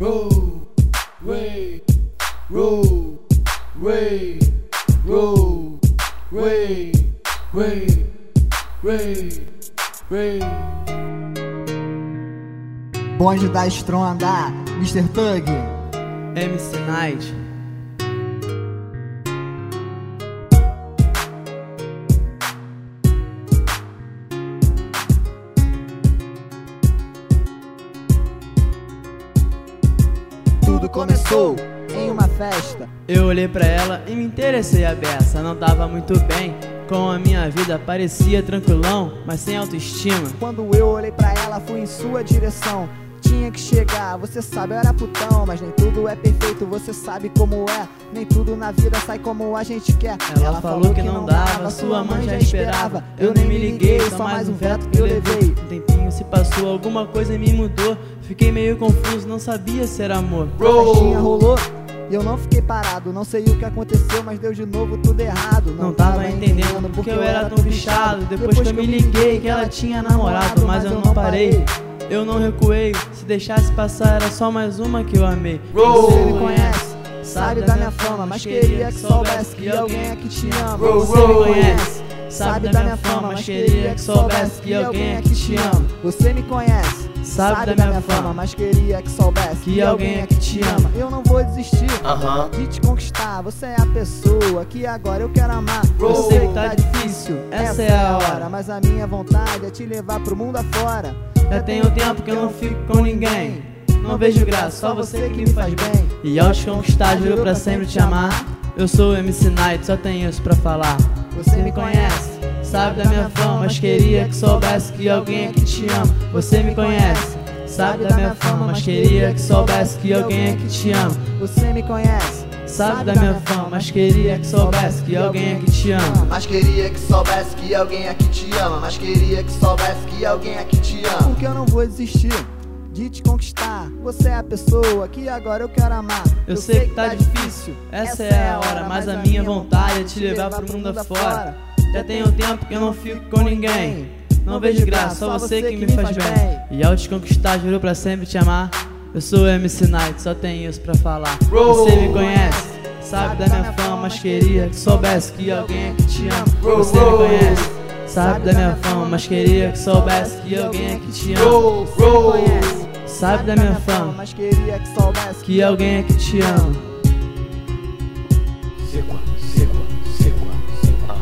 roll, way, roll, way, roll, way, way, way. Bonde da Stronda, Mr. Tug. MC Night. Tudo começou em uma festa. Eu olhei pra ela e me interessei a beça. Não tava muito bem com a minha vida, parecia tranquilão, mas sem autoestima. Quando eu olhei pra ela, fui em sua direção. Tinha que chegar, você sabe, eu era putão, mas nem tudo é perfeito, você sabe como é. Nem tudo na vida sai como a gente quer. Ela, falou que não dava, sua mãe já esperava. Eu nem me liguei, só mais um veto que eu levei. Passou, alguma coisa me mudou. Fiquei meio confuso, não sabia se era amor. A festinha rolou. E eu não fiquei parado, não sei o que aconteceu, mas deu de novo tudo errado. Não tava entendendo porque eu era tão bichado. Depois que eu me liguei que ela tinha namorado, mas eu não parei. Eu não recuei, se deixasse passar era só mais uma que eu amei. Você me conhece, sabe da minha fama, mas queria que soubesse que alguém aqui te ama. Você me conhece, sabe da minha fama, mas queria que soubesse que alguém aqui te ama. Você me conhece, Sabe da minha fama, mas queria que soubesse que alguém aqui te ama. Eu não vou desistir Aham. de te conquistar. Você é a pessoa que agora eu quero amar. Eu sei que tá difícil, essa é a hora. Mas a minha vontade é te levar pro mundo afora. Já tem um tempo que eu não fico com ninguém. Não vejo graça, só você que me faz bem. E ao te conquistar, juro pra sempre te amar. Eu sou o MC Night, só tenho isso pra falar. Você me conhece, Sabe da minha fama, mas queria que soubesse que alguém aqui te ama. Você me conhece, sabe da minha fama, mas queria que soubesse que alguém aqui te ama. Você me conhece, Sabe da minha fama, mas queria que soubesse que alguém aqui te ama. Mas queria que soubesse que alguém aqui te ama. Mas queria que soubesse que alguém aqui te ama. porque eu não vou desistir de te conquistar. Você é a pessoa que agora eu quero amar. Eu sei que tá difícil, essa é a hora, mas a minha vontade é te levar pro mundo afora. Já tem um tempo que eu não fico com ninguém. Não vejo graça, só você que me faz bem. E ao te conquistar, juro pra sempre te amar. Eu sou o MC Night, só tenho isso pra falar. Você me conhece, sabe da minha fama, mas queria que soubesse que alguém aqui te ama. Você me conhece, sabe da minha fama, mas queria que soubesse que alguém aqui te ama. Sabe da minha fama, mas queria que soubesse que alguém aqui te ama. Sequa, sequa, sequa, sequa.